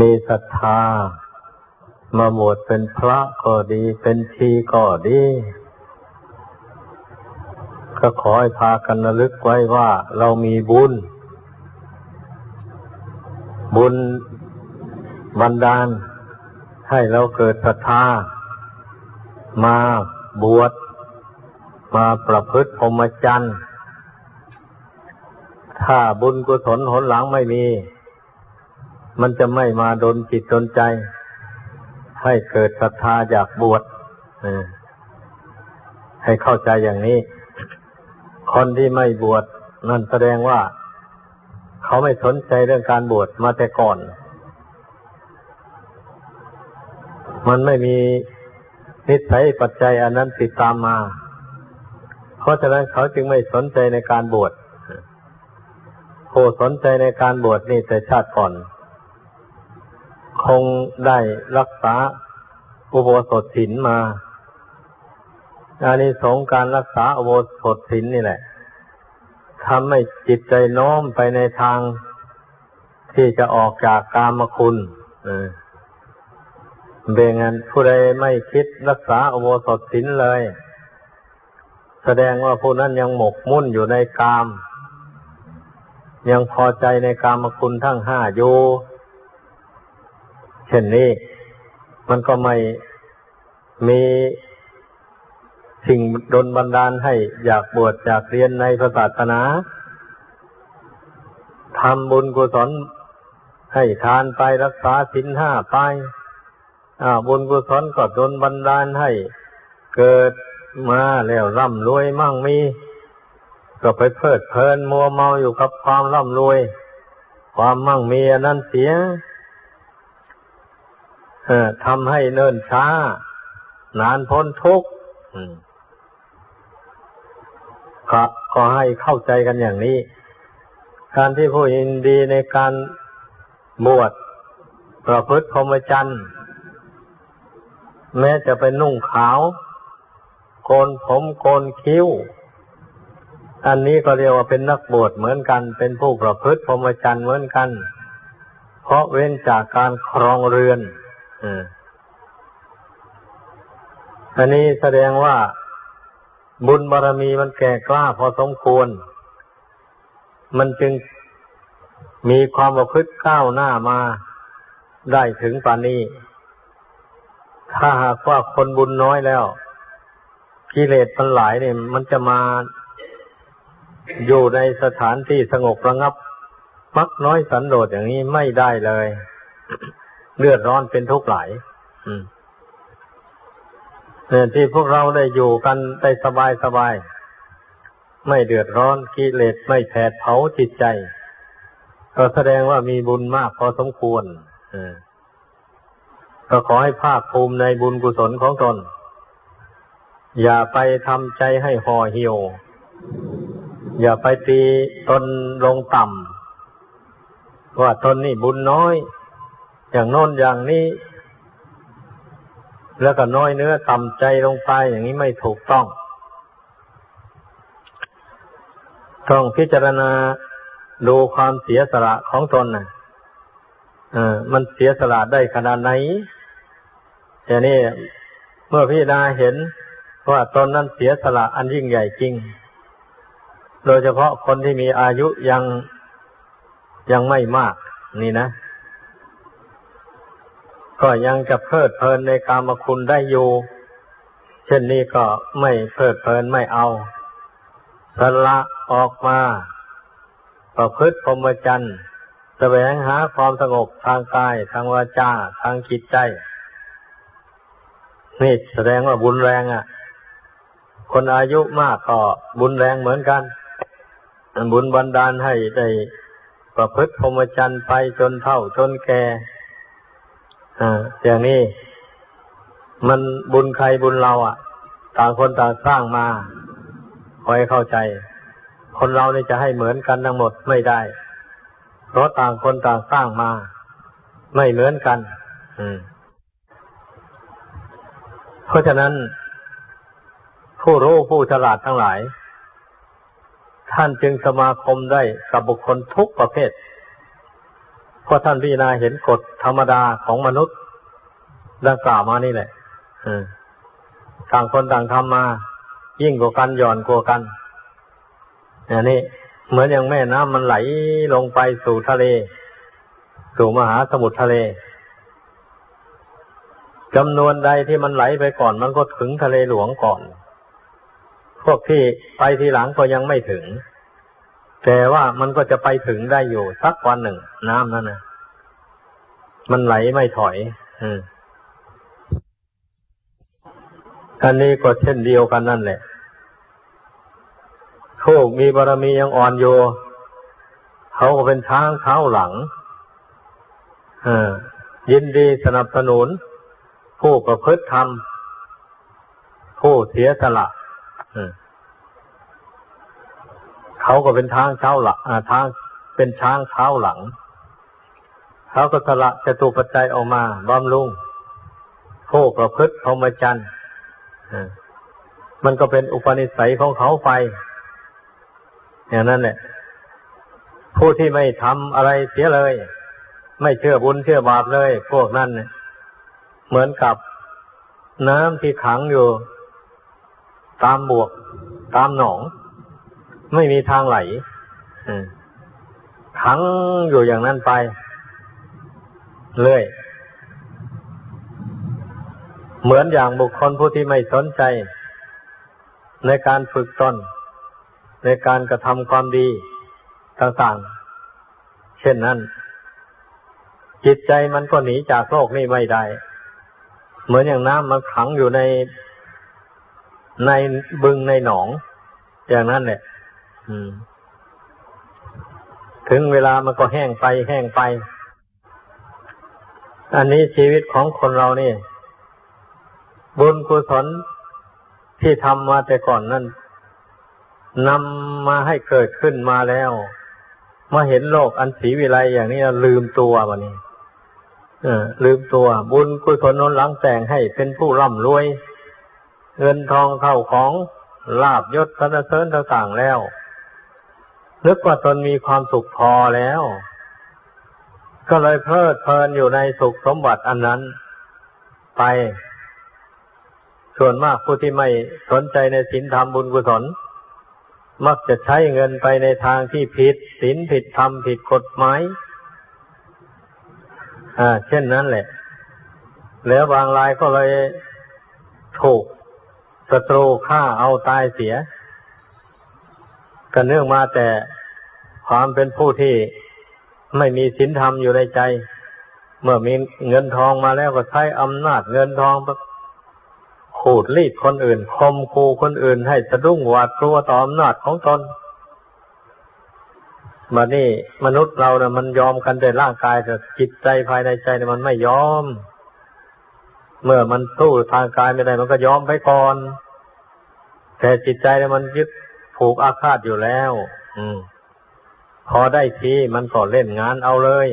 มีศรัทธา มาบวชเป็นพระก็ดี เป็นชีก็ดี ก็ขอให้พากันระลึกไว้ว่าเรามีบุญ บุญบันดาล ให้เราเกิดศรัทธา มาบวช มาประพฤติพรหมจรรย์ ถ้าบุญกุศลหนหลังไม่มี มันจะไม่มาดนจิตดนใจ ให้เกิดศรัทธาอยากบวชให้เข้าใจอย่างนี้ คนที่ไม่บวชนั่นแสดงว่า เขาไม่สนใจเรื่องการบวชมาแต่ก่อน มันไม่มีนิสัยปัจจัยอันนั้นติดตามมา เพราะฉะนั้นเขาจึงไม่สนใจในการบวชผู้สนใจในการบวชนี่แต่ชาติก่อน คงได้รักษาอุโบสถศีลมาอานิสงส์การรักษาอุโบสถศีลนี่แหละทำให้จิตใจโน้มไปในทางที่จะออกจากกามคุณเบงันผู้ใดไม่คิดรักษาอุโบสถศีลเลย แสดงว่าผู้นั้นยังหมกมุ่นอยู่ในกาม ยังพอใจในกามคุณทั้งห้าอยู่ เช่นนี้ มันก็ไม่มีสิ่งดนบันดาลให้อยากบวชอยากเรียนในพระศาสนาทำบุญกุศลให้ทานไปรักษาศีลห้าไปบุญกุศลก็ดนบันดาลให้เกิดมาแล้วร่ำรวยมั่งมี ก็ไปเพลิดเพลินมัวเมาอยู่กับความร่ำรวย ความมั่งมีอันนั้นเสีย ทำให้เนิ่นช้า นานพ้นทุกข์ก็ให้เข้าใจกันอย่างนี้ การที่ผู้ยินดีในการบวชประพฤติพรหมจรรย์แม้จะเป็นนุ่งขาว โกนผมโกนคิ้ว อันนี้ก็เรียกว่าเป็นนักบวชเหมือนกัน เป็นผู้ประพฤติพรหมจรรย์เหมือนกัน เพราะเว้นจากการครองเรือน อันนี้แสดงว่าบุญบารรมีมันแก่กล้าพอสมควร มันจึงมีความประพฤติก้าวหน้ามาได้ถึงปานนี้ ถ้าหากว่าคนบุญน้อยแล้ว กิเลสมันหลายเนี่ย มันจะมาอยู่ในสถานที่สงบระงับ มักน้อยสันโดษอย่างนี้ไม่ได้เลย เลือดร้อนเป็นทุกข์หลายเนี่ยที่พวกเราได้อยู่กันได้สบายสบาย ไม่เดือดร้อนกิเลสไม่แผดเผาจิตใจ ก็แสดงว่ามีบุญมากพอสมควรก็ขอให้ภาคภูมิในบุญกุศลของตน อย่าไปทำใจให้ห่อเหี่ยว อย่าไปตีตนลงต่ำว่าตนนี่บุญน้อย อย่างโน้นอย่างนี้ แล้วก็น้อยเนื้อต่ำใจลงไปอย่างนี้ไม่ถูกต้อง ต้องพิจารณาดูความเสียสละของตนนะอ่ามันเสียสละได้ขนาดไหนอย่างนี้เมื่อพิจารณาเห็นว่าตนนั้นเสียสละอันยิ่งใหญ่จริง โดยเฉพาะคนที่มีอายุยังยังไม่มาก นี่นะ ก็ยังจะเพลิดเพลินในกามคุณได้อยู่ เช่นนี้ก็ไม่เพลิดเพลินไม่เอาสละออกมา ประพฤติพรหมจรรย์แสวงหาความสงบทางกาย ทางวาจา ทางจิตใจ นี่แสดงว่าบุญแรงอะ่ะ คนอายุมากก็บุญแรงเหมือนกัน บุญบันดาลให้ได้ประพฤติพรหมจรรย์ไปจนเท่าจนแก่ อ่าอย่างนี้มันบุญใครบุญเราอะ ต่างคนต่างสร้างมาคอยเข้าใจ คนเราเนี่จะให้เหมือนกันทั้งหมดไม่ได้ เพราะต่างคนต่างสร้างมา ไม่เหมือนกัน อืม เพราะฉะนั้น ผู้รู้ผู้ฉลาดทั้งหลาย ท่านจึงสมาคมได้กับบุคคลทุกประเภท เพราะท่านพิจารณาเห็นกฎธรรมดาของมนุษย์ดังกล่าวมานี่แหละต่างคนต่างทำมา ยิ่งกว่ากันหย่อนกว่ากันอย่างนี้เหมือนอย่างแม่น้ำมันไหลลงไปสู่ทะเล สู่มหาสมุทรทะเลจำนวนใดที่มันไหลไปก่อน มันก็ถึงทะเลหลวงก่อน พวกที่ไปทีหลังก็ยังไม่ถึง แต่ว่ามันก็จะไปถึงได้อยู่สักวันหนึ่ง น้ำนั่นนะมันไหลไม่ถอยอันนี้ก็เช่นเดียวกันนั่นแหละผู้มีบารมียังอ่อนโยเขาก็เป็นช้างเท้าหลังยินดีสนับสนุน ผู้ประพฤติธรรม ผู้เสียสละ เขาก็เป็นทางเท้าหลังทางเป็นช้างเท้าหลัง เขาก็สละจตุปัจจัยออกมาบำรุงผู้ประพฤติพรหมจรรย์มันก็เป็นอุปนิสัยของเขาไป อย่างนั้นแหละผู้ที่ไม่ทำอะไรเสียเลย ไม่เชื่อบุญเชื่อบาปเลย พวกนั้นเนี่ยเหมือนกับน้ำที่ขังอยู่ ตามบวก ตามหนอง ไม่มีทางไหลขังอยู่อย่างนั้นไป เรื่อย เหมือนอย่างบุคคลผู้ที่ไม่สนใจ ในการฝึกตน ในการกระทำความดีต่างๆ เช่นนั้น จิตใจมันก็หนีจากโลกนี้ไม่ได้ เหมือนอย่างน้ำมันขังอยู่ในในบึงในหนอง อย่างนั้นแหละ ถึงเวลามันก็แห้งไปแห้งไป อันนี้ชีวิตของคนเรานี่ บุญกุศลที่ทำมาแต่ก่อนนั้นนำมาให้เกิดขึ้นมาแล้ว มาเห็นโลกอันสีวิไลอย่างนี้ลืมตัววันนี้ลืมตัว บุญกุศลนนหลังแต่งให้เป็นผู้ร่ำรวย เงินทองเข้าของลาบยศสนเสริญต่างๆแล้ว นึกว่าตนมีความสุขพอแล้ว ก็เลยเพลิดเพลินอยู่ในสุขสมบัติอันนั้น ไป ส่วนมากผู้ที่ไม่สนใจในศีลธรรมบุญกุศล มักจะใช้เงินไปในทางที่ผิดศีลผิดธรรมผิดกฎหมายอ่า เช่นนั้นแหละ แล้วบางรายก็เลยถูกศัตรูฆ่าเอาตายเสีย กันเนื่องมาแต่ความเป็นผู้ที่ไม่มีศีลธรรมอยู่ในใจ เมื่อมีเงินทองมาแล้วก็ใช้อำนาจเงินทองขูดรีดคนอื่นคมคูคนอื่นให้สะดุ้งหวาดกลัวต่ออำนาจของตนมานี่มนุษย์เราเนะ่ยมันยอมกันแต่ร่างกายแต่จิตใจภายในใจเนี่ยมันไม่ยอม เมื่อมันสู้ทางกายไม่ได้มันก็ยอมไปก่อน แต่จิตใจเนี่ยมันยึด ผูกอาฆาตอยู่แล้ว อืม พอได้ทีมันก็เล่นงานเอาเลย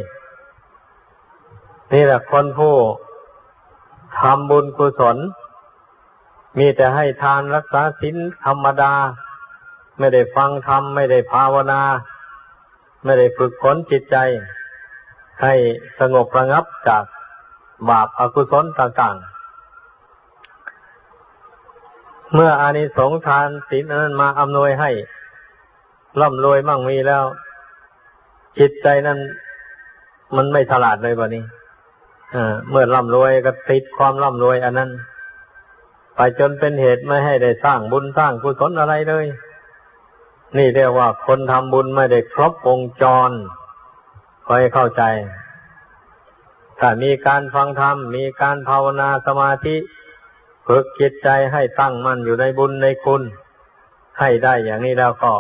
นี่แหละคนผู้ทำบุญกุศล มีแต่ให้ทานรักษาศีลธรรมดา ไม่ได้ฟังธรรม ไม่ได้ภาวนา ไม่ได้ฝึกฝนจิตใจ ให้สงบระงับจากบาปอากุศลต่างๆ เมื่ออานิสงส์ทานศีลนั้นมาอำนวยให้ร่ำรวยมั่งมีแล้ว จิตใจนั้นมันไม่ฉลาดเลยบะนี้เมื่อร่ำรวยก็ติดความร่ำรวย อันนั้น ไปจนเป็นเหตุไม่ให้ได้สร้างบุญสร้างกุศลอะไรเลย นี่เรียกว่าคนทำบุญไม่ได้ครบวงจรคอยเข้าใจ ถ้ามีการฟังธรรม มีการภาวนาสมาธิ ฝึกจิตใจให้ตั้งมั่นอยู่ในบุญในคุณ ให้ได้อย่างนี้แล้วก็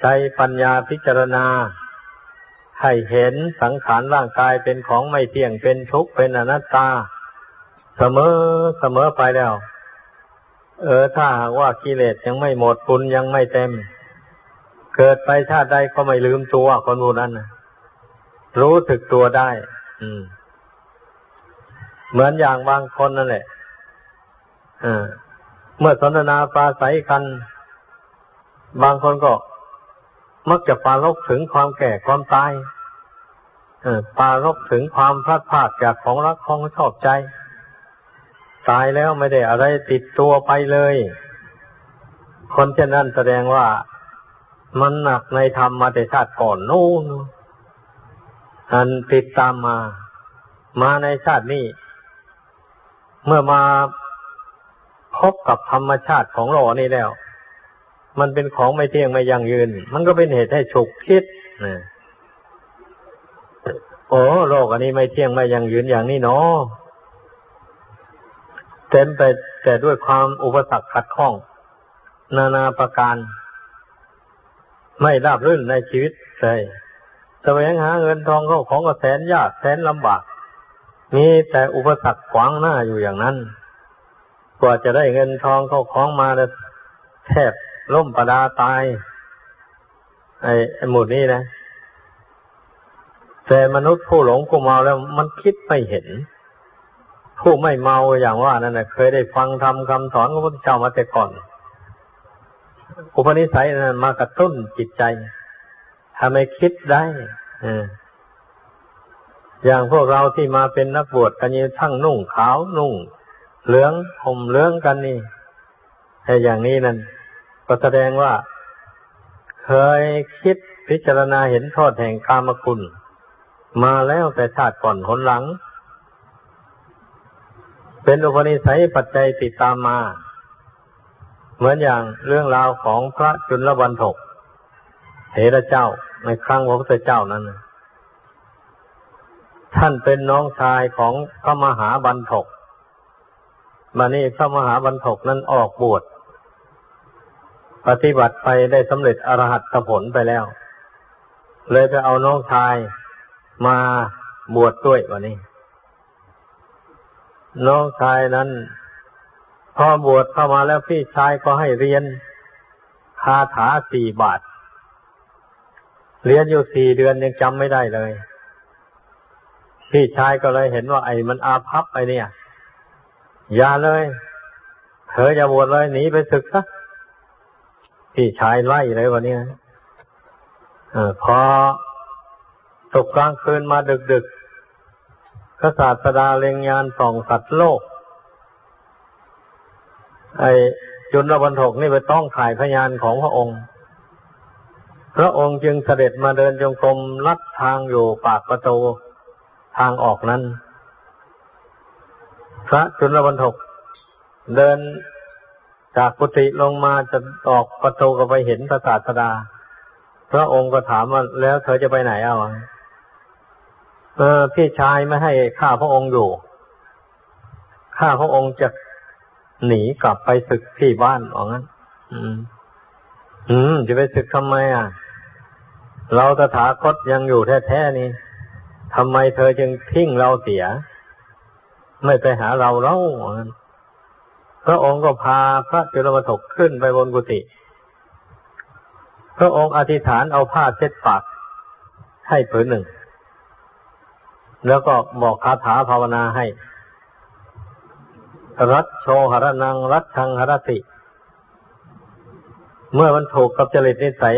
ใช้ปัญญาพิจารณา ให้เห็นสังขารร่างกายเป็นของไม่เที่ยงเป็นทุกข์เป็นอนัตตา เสมอเสมอไปแล้ว เออถ้าหากว่ากิเลสยังไม่หมดบุญยังไม่เต็ม เกิดไปชาติใดก็ไม่ลืมตัวคนผู้นั้นนะรู้สึกตัวได้ อืม เหมือนอย่างบางคนนั่นแหละ เมื่อสนทนาปราศัยกัน บางคนก็ มักจะปาลกถึงความแก่ความตายปารบถึงความพลาดพลาดจากของรักของชอบใจ ตายแล้วไม่ได้อะไรติดตัวไปเลย คนเช่นนั้นแสดงว่ามันหนักในธรรมมาแต่ชาติก่อนนู่นอันติดตามมา มาในชาตินี้ เมื่อมา พบกับธรรมชาติของโลกนี้แล้ว มันเป็นของไม่เที่ยงไม่ยั่งยืน มันก็เป็นเหตุให้ฉุกคิดนะโอ้โลกอันนี้ไม่เที่ยงไม่ยั่งยืนอย่างนี้เนาะเต็มไปแต่ด้วยความอุปสรรคขัดข้อง นานาประการ ไม่ราบรื่นในชีวิตเลยแสวงหาเงินทองเข้าของก็แสนยากแสนลำบาก มีแต่อุปสรรคขวางหน้าอยู่อย่างนั้น กว่าจะได้เงินทองเข้าของมาแทบล่มประดาตาย ไอ้หมุดนี้นะ แต่มนุษย์ผู้หลงผู้เมาแล้วมันคิดไม่เห็น ผู้ไม่เมาอย่างว่านั่นนะเคยได้ฟังทำคำสอนของพระพุทธเจ้ามาแต่ก่อน อุปนิสัยนั้นมากระตุ้นจิตใจทำให้คิดได้อย่างพวกเราที่มาเป็นนักบวชกันยี่ทั้งนุ่งขาวนุ่ง เหลืองห่มเหลืองกันนี่แต่อย่างนี้นั่นก็แสดงว่า เคยคิดพิจารณาเห็นโทษแห่งกามคุณ มาแล้วแต่ชาติก่อนหนหลัง เป็นอุปนิสัยปัจจัยติดตามมา เหมือนอย่างเรื่องราวของพระจุลวันถกเถระเจ้าในครั้งพระพุทธเจ้านั้น ท่านเป็นน้องชายของพระมหาบันทก มานี่พระมหาบันทกนั้นออกบวชปฏิบัติไปได้สำเร็จอรหัตผลไปแล้ว เลยไปเอาน้องชายมาบวชดด้วยวันนี้ น้องชายนั้น พอบวชเข้ามาแล้วพี่ชายก็ให้เรียนคาถาสี่บาท เรียนอยู่สี่เดือนยังจำไม่ได้เลย พี่ชายก็เลยเห็นว่าไอ้มันอาภัพไอเนี่ย อย่าเลย เธออย่าบวชเลยหนีไปศึกซะพี่ชายไล่เลยวันนี้อพอตกกลางคืนมาดึกดึกพระศาสดาเล็งยานส่องสัตว์โลก ไอ้จุนลบันทกนี่ไปต้องถ่ายพยานของพระองค์ พระองค์จึงเสด็จมาเดินจงกรมลัดทางอยู่ปากประตูทางออกนั้น พระจุลบรรทกเดินจากกุฏิลงมาจะออกประตูก็ไปเห็นพระศาสดา พระองค์ก็ถามว่าแล้วเธอจะไปไหนเอาเออพี่ชายไม่ให้ข้าพระองค์อยู่ ข้าพระองค์จะหนีกลับไปศึกที่บ้านว่างั้น อืม อืม จะไปศึกทำไมอะ เราตถาคตยังอยู่แท้ๆนี่ทำไมเธอจึงทิ้งเราเสีย ไม่ไปหาเราเล่าพระองค์ก็พาพระจุลปถกขึ้นไปบนกุฏิพระองค์อธิษฐานเอาผ้าเช็ดปากให้ผืนหนึ่ง แล้วก็บอกคาถาภาวนาให้ รัตโชหรนัง รัตชังหรติ เมื่อมันถูกกับจริตนิสัย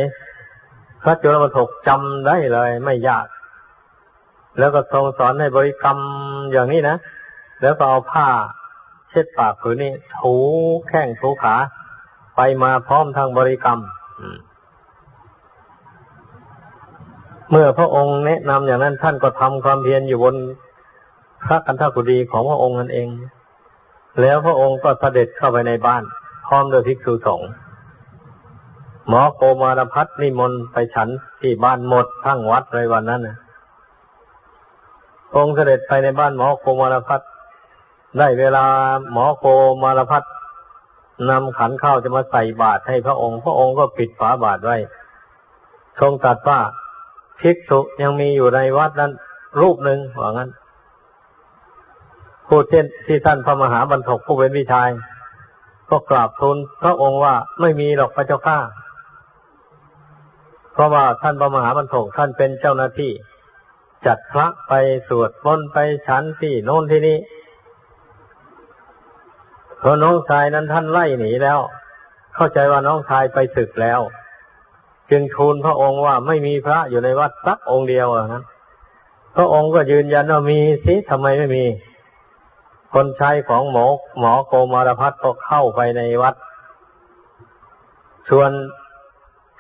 พระจุลปถกจำได้เลย ไม่ยาก แล้วก็ทรงสอนให้บริกรรมอย่างนี้นะ แล้วก็เอาผ้า เช็ดปากผืนนี้ถูแข้งถูขา ไปมาพร้อมทางบริกรรมเมื่อพระองค์แนะนำอย่างนั้นท่านก็ทำความเพียรอยู่บนพระกันทกุดีของพระองค์นั่นเอง แล้วพระองค์ก็เสด็จเข้าไปในบ้านพร้อมด้วยภิกษุสงฆ์หมอโกมารพัฒนิมนต์ไปฉันที่บ้านหมดทั้งวัดเลยวันนั้นนะองค์เสด็จไปในบ้านหมอโกมารพัฒ ได้เวลาหมอโกมารพัฒนำขันข้าวจะมาใส่บาตรให้พระองค์ พระองค์ก็ปิดฝาบาตรไว้ ทรงตัดว่าภิกษุยังมีอยู่ในวัดนั้น รูปหนึ่งว่างั้นผู้เช่นที่ท่านพระมหาบรรทกผู้เป็นวิชาย ก็กราบทูลพระองค์ว่าไม่มีหรอกพระเจ้าข้าเพราะว่าท่านพระมหาบรรทกท่านเป็นเจ้าหน้าที่ จัดพระไปสวดมนต์ไปฉันที่โน่นที่นี้ พอน้องชายนั้นท่านไล่หนีแล้ว เข้าใจว่าน้องชายไปศึกแล้ว จึงทูลพระองค์ว่าไม่มีพระอยู่ในวัดสักองค์เดียวนะพระองค์ก็ยืนยันว่ามีสิทำไมไม่มี คนใช้ของหมอหมอโกมารพัฒก็เข้าไปในวัด ส่วน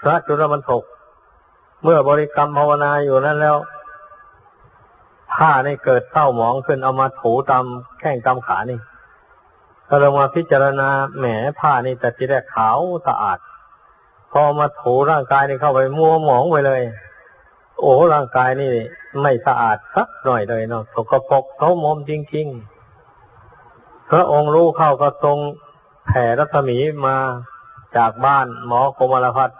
พระจุลบรรทกเมื่อบริกรรมภาวนาอยู่นั้นแล้วผ้านี่เกิดเศร้าหมองขึ้นเอามาถูตามแข้งตามขานี่ ก็ลงมาพิจารณาแหมผ้านี่แต่ทีแรกขาวสะอาด พอมาถูร่างกายนี่เข้าไปมัวหมองไปเลย โอ้ร่างกายนี่ ไม่สะอาดสักหน่อยเลยเนาะสกปรกเขามมจริงๆพระองค์รู้เข้าก็ทรงแผ่รัศมีมาจากบ้านหมอโคมารพัฒ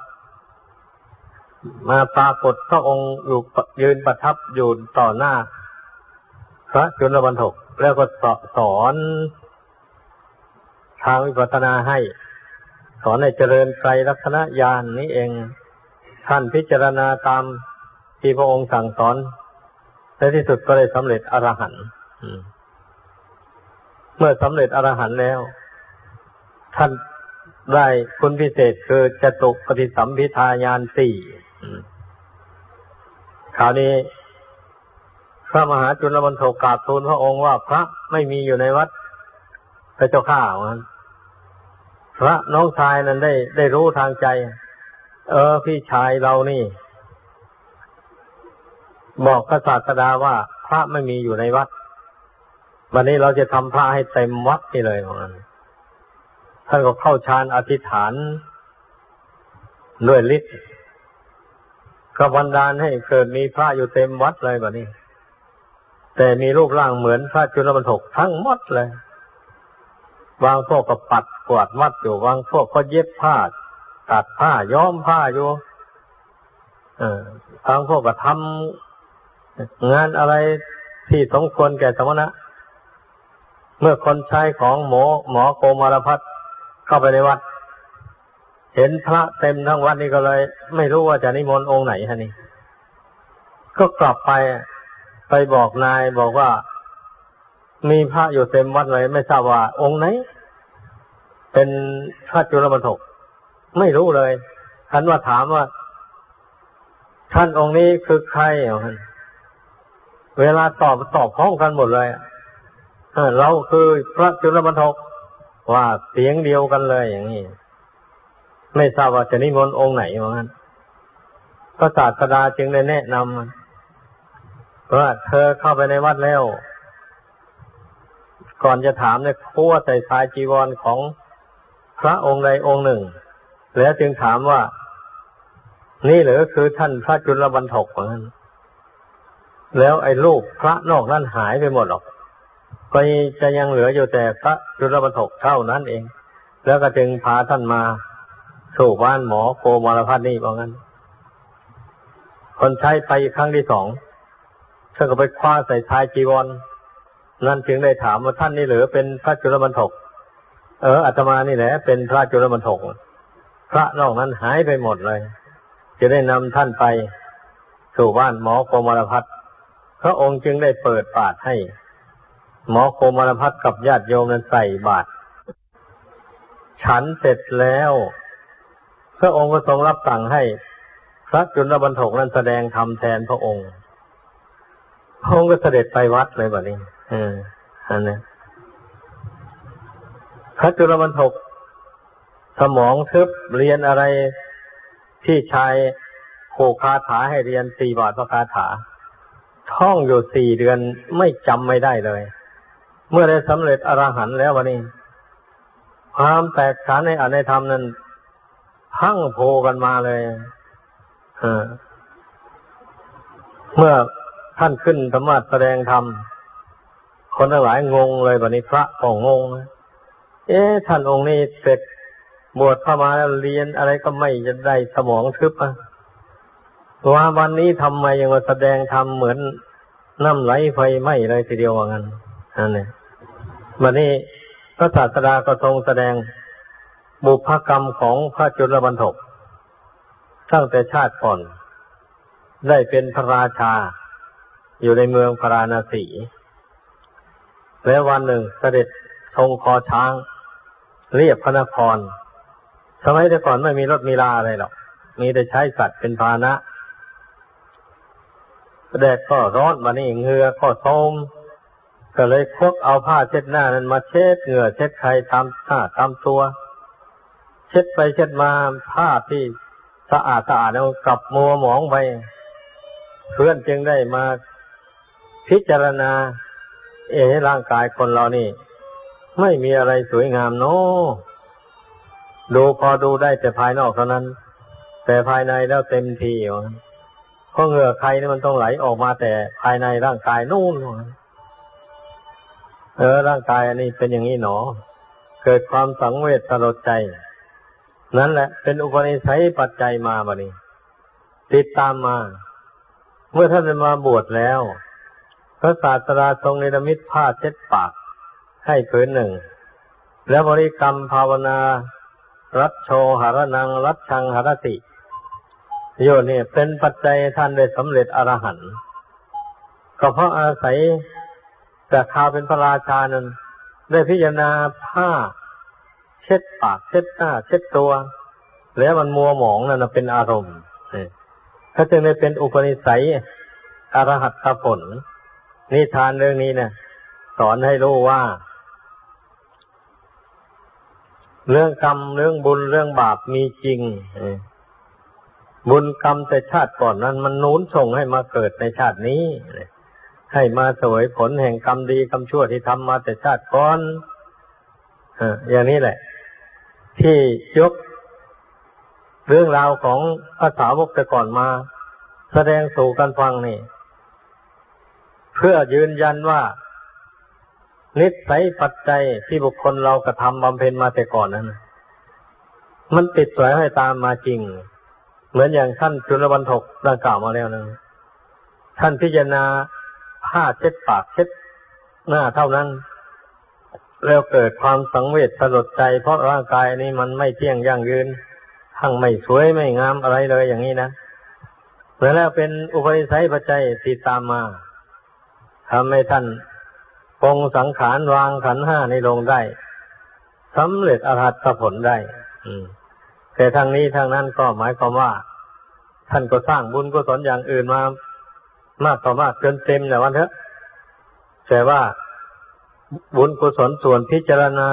มาปรากฏพระองค์อยู่ยืนประทับอยู่ต่อหน้า พระจุลบรรทกแล้วก็สอน ทางวิปัสสนาให้ สอนให้เจริญไตรลักษณญาณนนี้เอง ท่านพิจารณาตามที่พระองค์สั่งสอนในที่สุดก็ได้สำเร็จอรหันต์เมื่อสำเร็จอรหันต์แล้ว ท่านได้คุณพิเศษคือจตุปฏิสัมพิทายานสี่คราวนี้ พระมหาจุลบรรโทกาทูลพระองค์ว่าพระไม่มีอยู่ในวัด พระเจ้าข้าวันพระน้องชายนั้นได้ได้รู้ทางใจ เออพี่ชายเรานี่ บอกพระศาสดาว่าพระไม่มีอยู่ในวัด วันนี้เราจะทำพระให้เต็มวัดนี่เลยของนั้นท่านก็เข้าฌานอธิษฐานด้วยฤทธิ์ก็บันดาลให้เกิดมีพระอยู่เต็มวัดเลยแบบนี้ แต่มีรูปร่างเหมือนพระจุลบรรทกทั้งหมดเลย บางพวกก็ปัดกวาดวัดอยู่บางพวกก็เย็บผ้าตัดผ้าย้อมผ้าอยู่บางพวกก็ทำงานอะไรที่สมควรแก่สมณะ เมื่อคนใช้ของหมอหมอโกมารพัฒเข้าไปในวัด เห็นพระเต็มทั้งวัดนี่ก็เลย ไม่รู้ว่าจะนิมนต์องค์ไหนฮะนี่ก็กลับไปไปบอกนายบอกว่า มีพระอยู่เต็มวัดเลยไม่ทราบว่า องค์ไหน เป็นพระจุลบรรทกไม่รู้เลยท่านว่าถามว่า ท่านองค์นี้คือใครเวลาตอบตอบพร้อมกันหมดเลยเราคือพระจุลบรรทกว่าเสียงเดียวกันเลยอย่างนี้ไม่ทราบว่าจะนิมนต์องค์ไหนเหมือนกันพระศาสดาจึงได้แนะนำว่าเธอเข้าไปในวัดแล้ว ก่อนจะถามเนี่ยคั่วใส่สายจีวรของพระองค์ใดองค์หนึ่ง แล้วจึงถามว่า นี่หรือคือท่านพระจุลบรรทกเหมือนกันแล้วไอ้รูปพระนอกนั้นหายไปหมดหรอก ก็จะยังเหลืออยู่แต่พระจุลบรรทกเท่านั้นเอง แล้วก็จึงพาท่านมาสู่บ้านหมอโกมารพัฒนี่เพราะงั้น คนใช้ไปครั้งที่สองท่านก็ไปคว้าใส่ชายจีวร นั่นจึงได้ถามว่าท่านนี่หรือเป็นพระจุลบรรทกเอออาตมานี่แหละเป็นพระจุลบรรทกพระนอกนั้นหายไปหมดเลย จะได้นำท่านไปสู่บ้านหมอโคมารพัฒพระองค์จึงได้เปิดบาทให้ หมอโคมารพัฒกับญาติโยมนั้นใส่บาตรฉันเสร็จแล้ว พระองค์ก็ทรงรับสั่งให้ พระจุลบรรทกนั้นแสดงธรรมแทนพระองค์ พระองค์ก็เสด็จไปวัดเลยแบบนี้ อออันนี้พระจุลบรรทกสมองทึบเรียนอะไรที่ชายโคคาถาให้เรียนสี่บาทพระคาถา ท่องอยู่สี่เดือนไม่จำไม่ได้เลย เมื่อได้สำเร็จอรหันต์แล้ววันนี้ ความแตกฉานในอในธรรมนั้นพังโพกันมาเลยเมื่อท่านขึ้นธรรมะแสดงธรรม คนทั้งหลายงงเลยแบบนี้พระก็งงเอ๊ะท่านองค์นี้เสร็จบวชเข้ามาแล้วเรียนอะไรก็ไม่จะได้สมองทึบอะว่าวันนี้ทำไมยังมาแสดงทำเหมือนน้ำไหลไฟไหม้เลยทีเดียวว่างั้นอันนี้วันนี้พระศาสดาก็ทรงแสดงบุพกรรมของพระจุลบรรทกตั้งแต่ชาติก่อน ได้เป็นพระราชา อยู่ในเมืองพาราณสี แล้ววันหนึ่งเสด็จทรงคอช้าง เรียบพระนคร สมัยแต่ก่อนไม่มีรถมีลาอะไรหรอก มีแต่ใช้สัตว์เป็นพาหนะแดดก็ร้อนมานี่เหงื่อก็โทมก็เลยควักเอาผ้าเช็ดหน้านั้นมาเช็ดเหงื่อเช็ดไข่ตามหน้าตามตัว เช็ดไปเช็ดมาผ้าที่สะอาดสะอาดแล้วกลับมัวหมองไป เพื่อนจึงได้มาพิจารณา เอร่างกายคนเรานี่ ไม่มีอะไรสวยงามโน้ดูพอดูได้แต่ภายนอกเท่านั้น แต่ภายในแล้วเต็มทีเพราะเหงื่อใครนี่มันต้องไหลออกมาแต่ภายในร่างกายนู่นเออร่างกายอันนี้เป็นอย่างนี้หนอ เกิดความสังเวชสลดใจ นั่นแหละ เป็นอุปนิสัยปัจจัยมาบะนี้ ติดตามมา เมื่อท่านมาบวชแล้ว พระศาสดาทรงเนรมิตผ้าเช็ดปากให้ผืนหนึ่ง แล้วบริกรรมภาวนา รัตโชหรนัง รัตชังหรติโยนี่เป็นปัจจัยท่านได้สำเร็จอรหันต์ก็เพราะอาศัยแต่ข่าเป็นพระราชานั้น ได้พิจารณาผ้า เช็ดปาก เช็ดหน้า เช็ดตัว แล้วมันมัวหมองนั่นเป็นอารมณ์ถ้าจึงได้เป็นอุปนิสัยอรหัตผล นิทานเรื่องนี้เนี่ยสอนให้รู้ว่า เรื่องกรรมเรื่องบุญเรื่องบาปมีจริงบุญกรรมแต่ชาติก่อนนั้น มันนู้นส่งให้มาเกิดในชาตินี้ให้มาสวยผลแห่งกรรมดีกรรมชั่วที่ทำมาแต่ชาติก่อนอย่างนี้แหละ ที่ยกเรื่องราวของภาษาวกแต่ก่อนมา แสดงสู่กันฟังนี่ เพื่อยืนยันว่า นิสัยปัจจัยที่บุคคลเรากระทำบำเพ็ญมาแต่ก่อนนั้นมันติดสวยให้ตามมาจริง เหมือนอย่างท่านจุลวันทกได้กล่าวมาแล้วนะท่านพิจารณาผ้าเช็ดปากเช็ดหน้าเท่านั้น แล้วเกิดความสังเวชสลดใจ เพราะร่างกายนี้มันไม่เที่ยงยั่งยืน ทั้งไม่สวยไม่งามอะไรเลยอย่างนี้นะเมื่อแล้วเป็นอุปนิสัยปัจจัยติดตามมา ทำให้ท่านปองสังขารวางขันห้าในลงได้สำเร็จอรหัตผลได้แต่ทางนี้ทางนั้นก็หมายความว่า ท่านก็สร้างบุญกุศลอย่างอื่นมามากต่อมากจนเต็มแล้วันเถอะแต่ว่าบุญกุศลส่วนพิจารณา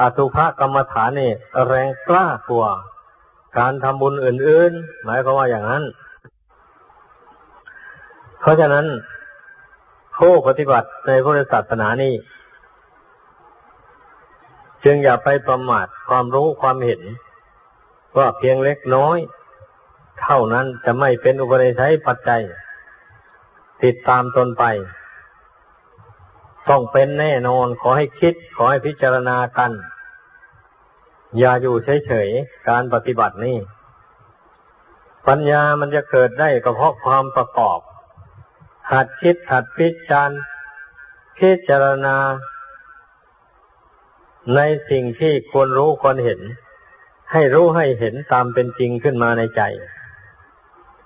อาตุภกรรมฐานนี่แรงกล้ากว่าการทำบุญอื่น ๆ หมายความว่าอย่างนั้น เพราะฉะนั้น ผู้ปฏิบัติในพุทธศาสนานี้ จึงอย่าไปประมาทความรู้ความเห็น ว่าเพียงเล็กน้อย เท่านั้นจะไม่เป็นอุปนิสัยปัจจัย ติดตามตนไป ต้องเป็นแน่นอนขอให้คิดขอให้พิจารณากัน อย่าอยู่เฉยๆ การปฏิบัตินี่ปัญญามันจะเกิดได้ก็เพราะความประกอบ หัดคิดหัดพิจารณาพิจารณา ในสิ่งที่ควรรู้ควรเห็น ให้รู้ให้เห็นตามเป็นจริงขึ้นมาในใจ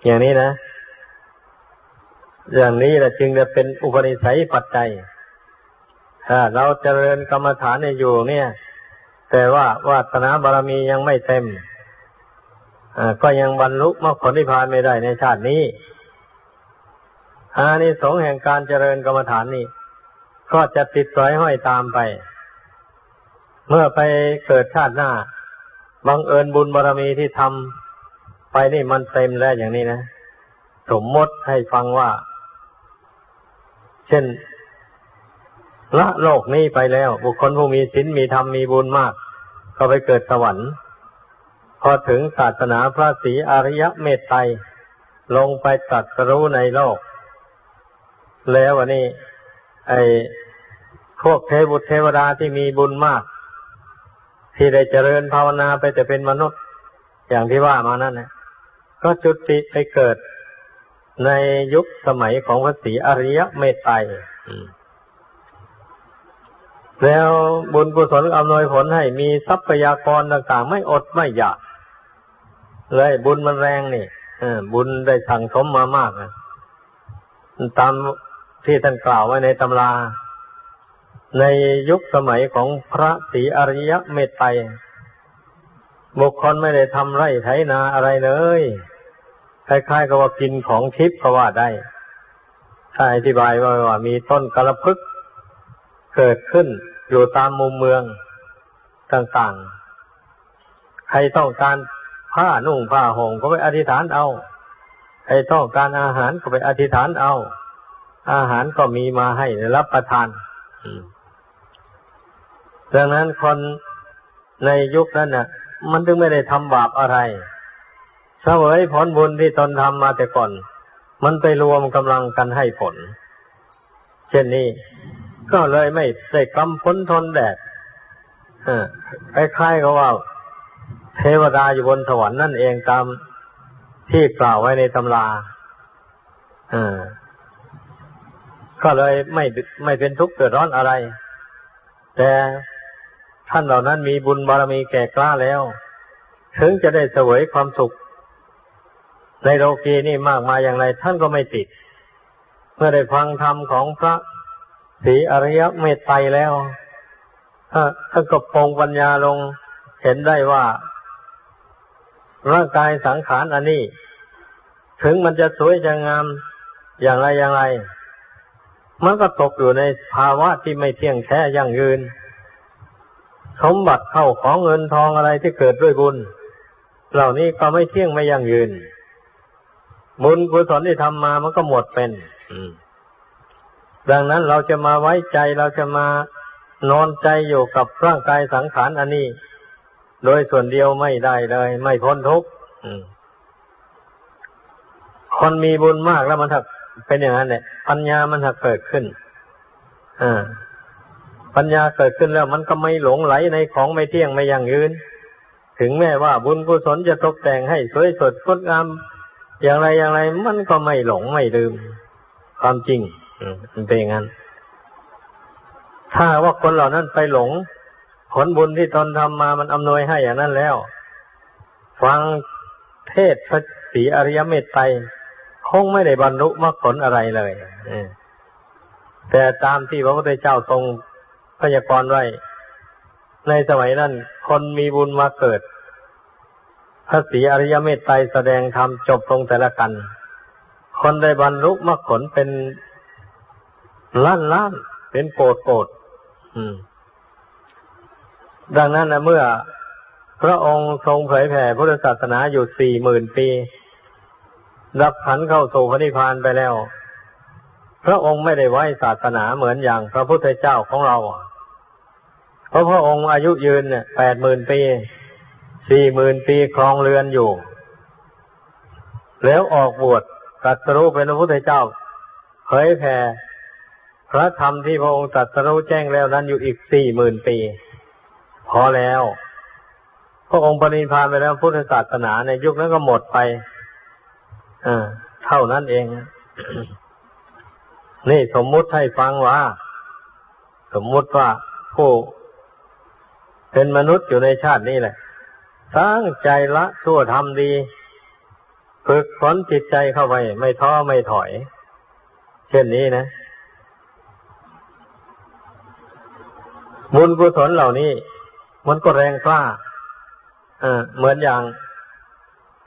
อย่างนี้นะ อย่างนี้แหละจึงจะเป็นอุปนิสัยปัจจัยถ้าเราเจริญกรรมฐานอยู่เนี่ย แต่ว่าวาสนาบารมียังไม่เต็มก็ยังบรรลุมรรคผลนิพพานไม่ได้ในชาตินี้ อานิสงส์แห่งการเจริญกรรมฐานนี่ก็จะติดสอยห้อยตามไป เมื่อไปเกิดชาติหน้าบังเอิญบุญบารมีที่ทำไปนี่มันเต็มแล้วอย่างนี้นะ สมมติให้ฟังว่า เช่นละโลกนี้ไปแล้ว บุคคลผู้มีศีลมีธรรมมีบุญมาก ก็ไปเกิดสวรรค์ พอถึงศาสนาพระศรีอริยเมตไตรลงไปตัดสรู้ในโลก แล้ววันนี้ ไอ้พวกเทวุตเทวดาที่มีบุญมาก ที่ได้เจริญภาวนาไปแต่เป็นมนุษย์ อย่างที่ว่ามานั่นนะก็จุติไปเกิดในยุคสมัยของพระศรีอริยเมตไตรแล้วบุญกุศลอำนวยผลให้มีทรัพยากรต่างๆ ไม่อดไม่อยาก เลยบุญมันแรงนี่บุญได้สั่งสมมามากนะตาม ที่ท่านกล่าวไว้ในตำรา ในยุคสมัยของพระศรีอริยเมตไตรบุคคลไม่ได้ทำไร่ไถนาอะไรเลยคล้ายๆกับว่ากินของทิพย์ก็ว่าได้ถ้าอธิบายว่าว่ามีต้นกระพึกเกิดขึ้นอยู่ตามมุมเมืองต่างๆ ใครต้องการผ้านุ่งผ้าห่มก็ไปอธิษฐานเอา ใครต้องการอาหารก็ไปอธิษฐานเอา อาหารก็มีมาให้รับประทานดังนั้นคนในยุคนั้นน่ะ มันถึงไม่ได้ทำบาปอะไรเสวยผลบุญที่ตนทำมาแต่ก่อน มันไปรวมกำลังกันให้ผล เช่นนี้ ก็เลยไม่ได้กำพ้นทนแดดคล้ายๆกับว่า เทวดาอยู่บนสวรรค์นั่นเองตามที่กล่าวไว้ในตำรา ก็เลยไม่ไม่เป็นทุกข์เกิดร้อนอะไร แต่ท่านเหล่านั้นมีบุญบารมีแก่กล้าแล้ว ถึงจะได้เสวยความสุข ในโลกีนี่มากมายอย่างไร ท่านก็ไม่ติด เมื่อได้ฟังธรรมของพระศรีอริยเมตไตรแล้วท่านก็ปองปัญญาลงเห็นได้ว่า ร่างกายสังขารอันนี้ ถึงมันจะสวยจะงามอย่างไรอย่างไร มันก็ตกอยู่ในภาวะที่ไม่เที่ยงแท้ยั่งยืน สมบัติเข้าของเงินทองอะไรที่เกิดด้วยบุญ เหล่านี้ก็ไม่เที่ยงไม่ยั่งยืน บุญกุศลที่ทำมามันก็หมดเป็นดังนั้นเราจะมาไว้ใจเราจะมานอนใจอยู่กับร่างกายสังขารอันนี้ โดยส่วนเดียวไม่ได้เลย ไม่พ้นทุกข์คนมีบุญมากแล้วมันถัก เป็นอย่างนั้นเนี่ยปัญญามันถักเกิดขึ้นอ่าปัญญาเกิดขึ้นแล้วมันก็ไม่หลงไหลในของไม่เที่ยงไม่ยั่งยืน ถึงแม้ว่าบุญกุศลจะตกแต่งให้สวยสดงดงามอย่างไรอย่างไรมันก็ไม่หลงไม่ลืม ความจริงมันเป็นอย่างนั้น ถ้าว่าคนเหล่านั้นไปหลง ผลบุญที่ตนทำมามันอำนวยให้อย่างนั้นแล้ว ฟังเทศพระศรีอริยเมตไตร คงไม่ได้บรรลุมรรคผลอะไรเลยแต่ตามที่พระพุทธเจ้าทรงพยากรณ์ไว้ ในสมัยนั้น คนมีบุญมาเกิด พระศรีอริยเมตไตรแสดงธรรมจบลงแต่ละกัน คนได้บรรลุมรรคผลเป็นล้านล้านเป็นโปรดโปรดดังนั้นนะเมื่อพระองค์ทรงเผยแผ่พุทธศาสนาอยู่สี่หมื่นปี รับขันเข้าสู่พระนิพพานไปแล้ว พระองค์ไม่ได้ไว้ศาสนาเหมือนอย่างพระพุทธเจ้าของเรา เพราะพระองค์อายุยืนเนี่ยแปดหมื่นปีสี่หมื่นปีครองเรือนอยู่ แล้วออกบวชตัดสรู้เป็นพระพุทธเจ้าเผยแผ่พระธรรมที่พระองค์ตัดสรู้แจ้งแล้วนั้นอยู่อีกสี่หมื่นปี พอแล้ว พระองค์ปณิพานไปแล้วพุทธศาสนาในยุคนั้นก็หมดไป เท่านั้นเอง นี่สมมุติให้ฟังว่า สมมุติว่าผู้เป็นมนุษย์อยู่ในชาตินี้แหละตั้งใจละชั่วทำดีฝึกฝนจิตใจเข้าไป ไม่ท้อไม่ถอย เช่นนี้นะบุญกุศลเหล่านี้ มันก็แรงกล้าเหมือนอย่าง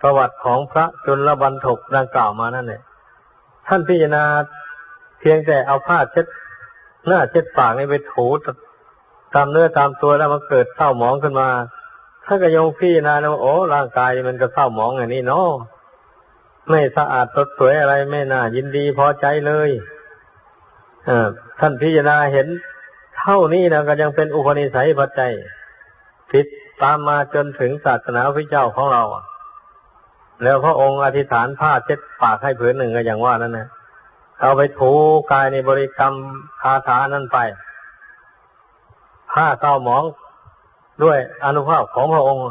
ประวัติของพระจุลบันทกดังกล่าวมานั่นแหละท่านพิจารณาเพียงแต่เอาผ้าเช็ดหน้าเช็ดปากนี่ไปถูตามเนื้อตามตัวแล้วมันเกิดเศร้าหมองขึ้นมาถ้าก็ยงพี่นาแล้วโอ้ร่างกายมันก็เศร้าหมองอย่างนี้เนาะไม่สะอาดสดสวยอะไรไม่น่ายินดีพอใจเลยอท่านพิจารณาเห็นเท่านี้นะก็ยังเป็นอุปนิสัยปัจจัยผิดตามมาจนถึงศาสนาพระเจ้าของเรา แล้วพระองค์อธิษฐานผ้าเช็ดปากให้ผืนหนึ่งก็อย่างว่านั่นนะเอาไปถูกายในบริกรรมคาถานั่นไป ผ้าเศร้าหมองด้วยอนุภาพของพระองค์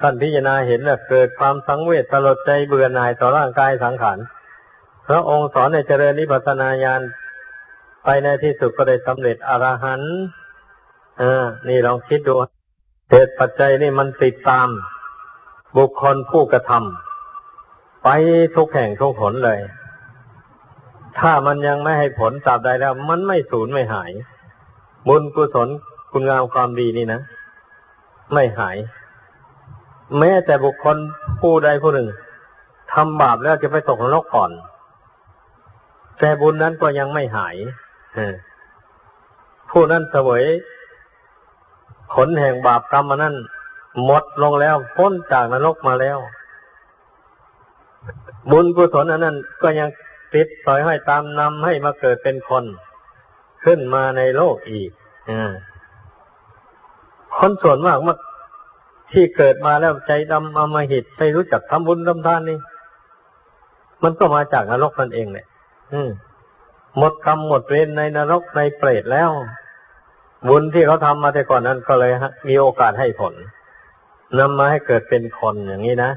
ท่านพิจารณาเห็นแล้วเกิดความสังเวชตลดใจเบื่อหน่ายต่อร่างกายสังขารพระองค์สอนในเจริญนิพพานาญาณไปในที่สุดก็ได้สำเร็จอรหันต์อ่านี่ลองคิดดูเหตุปัจจัยนี่มันติดตาม บุคคลผู้กระทำไปทุกแห่งทุกผลเลย ถ้ามันยังไม่ให้ผลตราบใดแล้ว มันไม่สูญไม่หาย บุญกุศลคุณงามความดีนี่นะ ไม่หาย แม้แต่บุคคลผู้ใดผู้หนึ่งทำบาปแล้วจะไปตกนรกก่อน แต่บุญนั้นก็ยังไม่หายผู้นั้นเสวยผลแห่งบาปกรรมนั้น หมดลงแล้ว พ้นจากนรกมาแล้ว บุญกุศลอันนั้น ก็ยังติดสอยให้ตามนำให้มาเกิดเป็นคน ขึ้นมาในโลกอีกอคนส่วนมากมาที่เกิดมาแล้วใจดำอมหิตไม่รู้จักทำบุญทำทานนี่มันก็มาจากนรกนั่นเองแหละหมดกรรมหมดเวรในนรกในเปรตแล้ว บุญที่เขาทำมาแต่ก่อนนั้นก็เลยมีโอกาสให้ผล นำมาให้เกิดเป็นคนอย่างนี้นะ